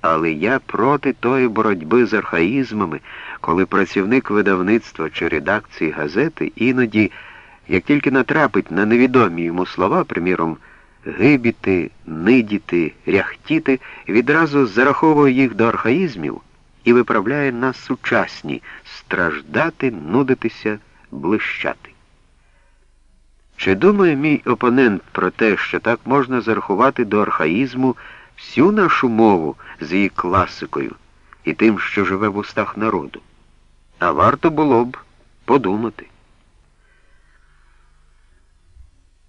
Але я проти тої боротьби з архаїзмами, коли працівник видавництва чи редакції газети іноді, як тільки натрапить на невідомі йому слова, приміром, гибіти, нидіти, ряхтіти, відразу зараховує їх до архаїзмів і виправляє на сучасні страждати, нудитися, блищати. Чи думає мій опонент про те, що так можна зарахувати до архаїзму всю нашу мову з її класикою і тим, що живе в устах народу? А варто було б подумати.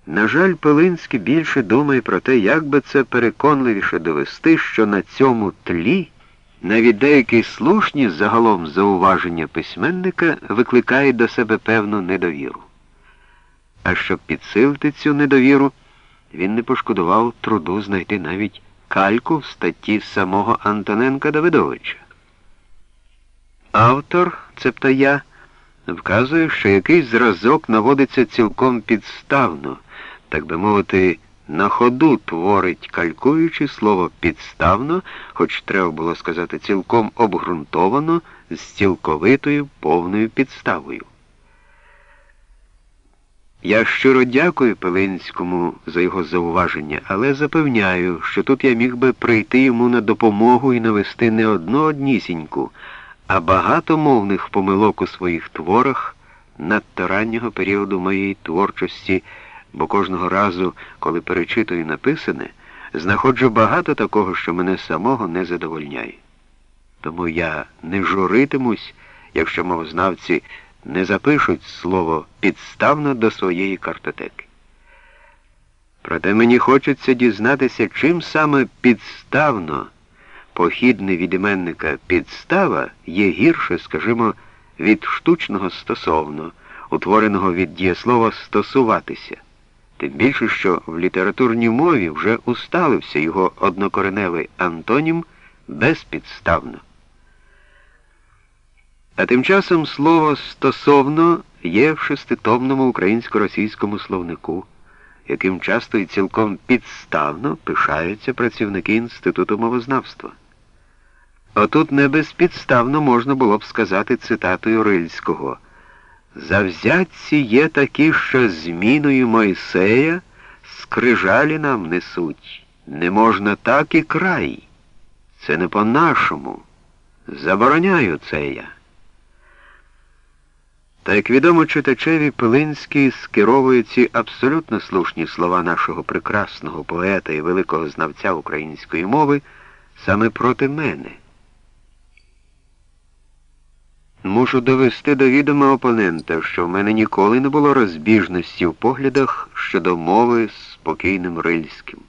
На жаль, Пилинський більше думає про те, як би це переконливіше довести, що на цьому тлі навіть деякі слушні загалом зауваження письменника викликають до себе певну недовіру. А щоб підсилити цю недовіру, він не пошкодував труду знайти навіть кальку в статті самого Антоненка Давидовича. Автор, цебто я, вказує, що якийсь зразок наводиться цілком підставно, так би мовити, на ходу творить, калькуючи слово підставно, хоч треба було сказати цілком обґрунтовано, з цілковитою повною підставою. Я щиро дякую Пелинському за його зауваження, але запевняю, що тут я міг би прийти йому на допомогу і навести не одну однісіньку, а багато мовних помилок у своїх творах надто раннього періоду моєї творчості, бо кожного разу, коли перечитую написане, знаходжу багато такого, що мене самого не задовольняє. Тому я не журитимусь, якщо мовознавці не запишуть слово підставно до своєї картотеки. Проте мені хочеться дізнатися, чим саме підставно похідне від іменника підстава є гірше, скажімо, від штучного стосовно, утвореного від дієслова стосуватися. Тим більше, що в літературній мові вже усталився його однокореневий антонім безпідставно. А тим часом слово стосовно є в шеститомному українсько-російському словнику, яким часто і цілком підставно пишаються працівники Інституту мовознавства. Отут не безпідставно можна було б сказати цитатою Рильського Завзятці є такі, що зміною Мойсея скрижалі нам несуть. Не можна так і край. Це не по-нашому. Забороняю це я. Та, як відомо читачеві, Пилинський скеровує ці абсолютно слушні слова нашого прекрасного поета і великого знавця української мови саме проти мене. Мушу довести до відома опонента, що в мене ніколи не було розбіжності в поглядах щодо мови з спокійним рильським.